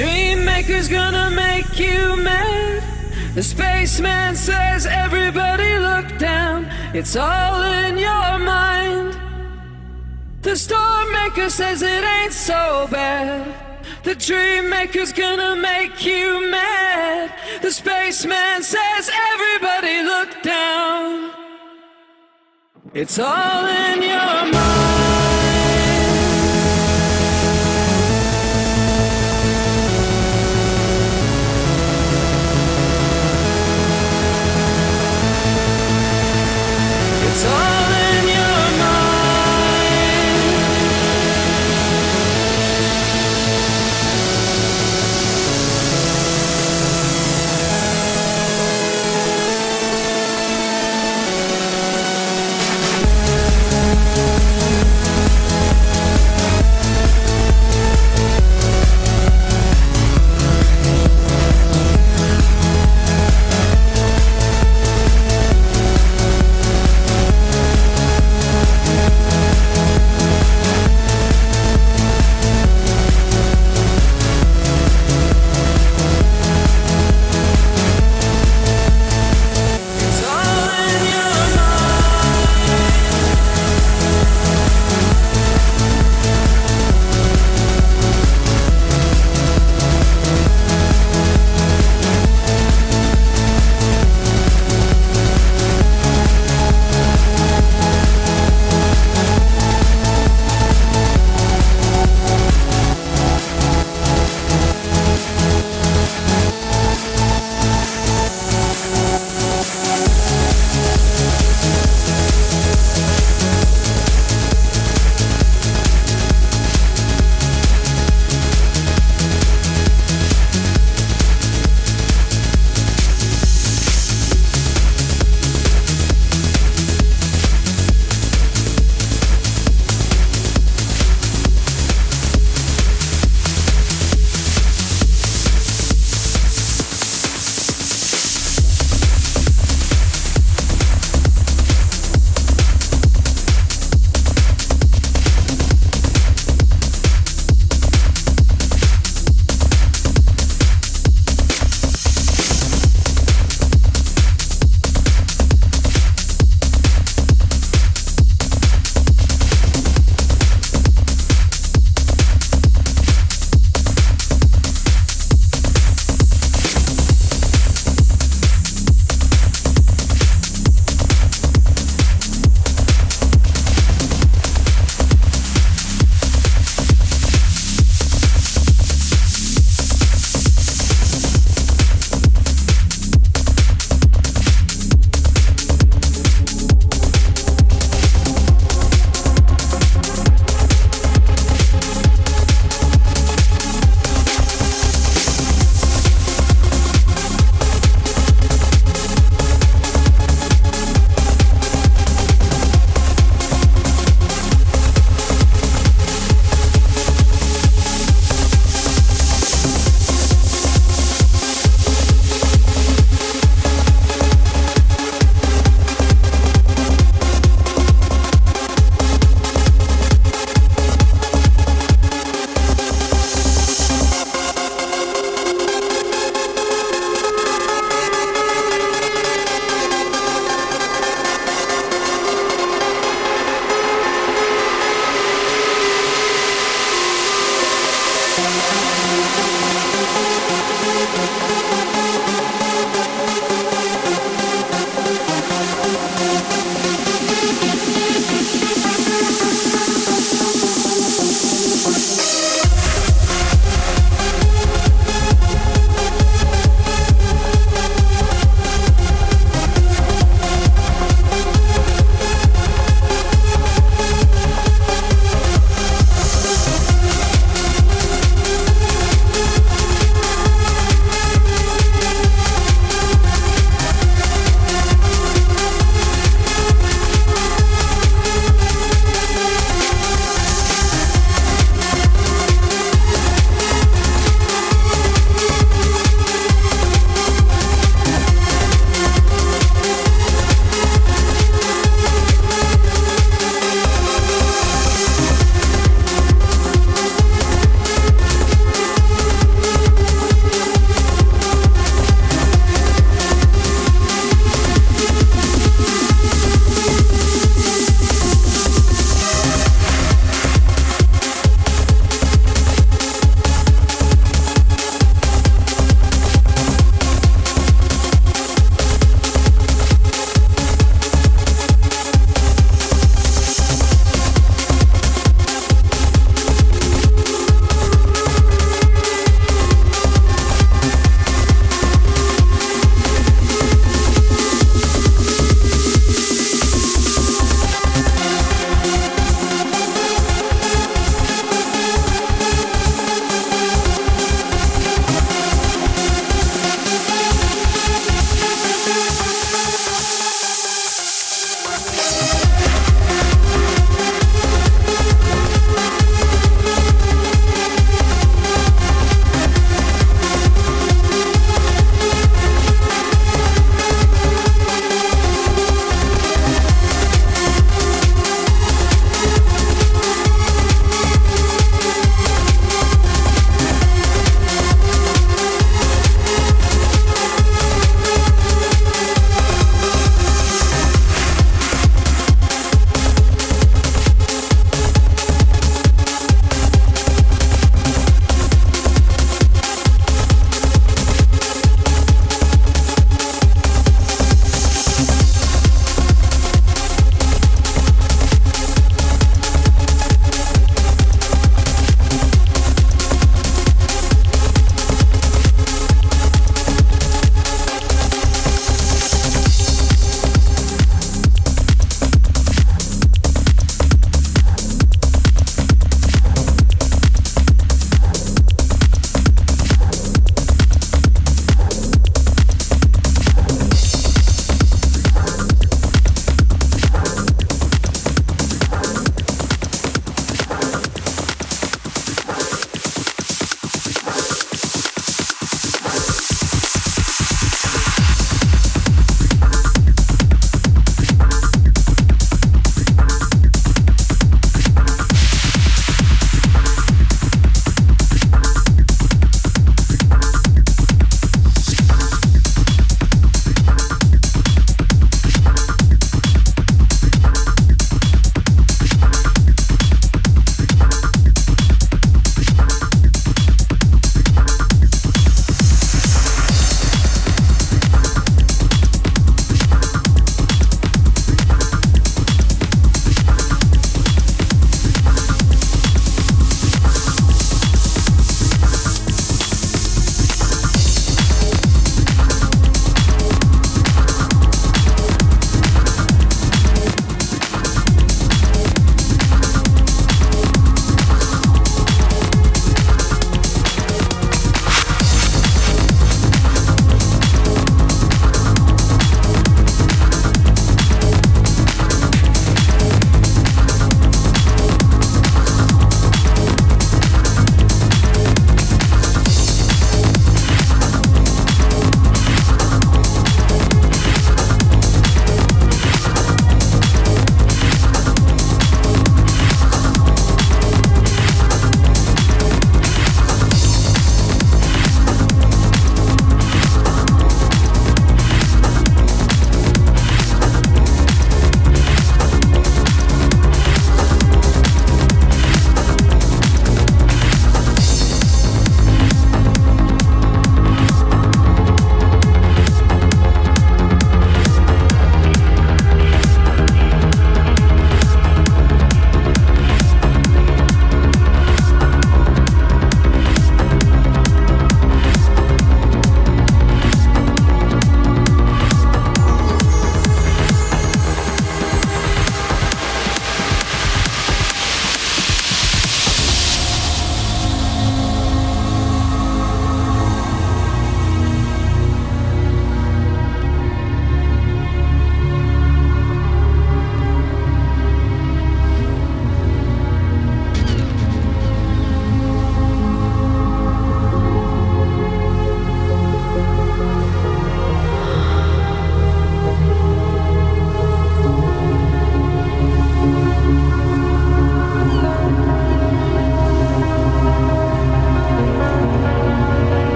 dream maker's gonna make you mad. The spaceman says everybody look down. It's all in your mind. The storm maker says it ain't so bad. The dream maker's gonna make you mad. The spaceman says everybody look down. It's all in your mind.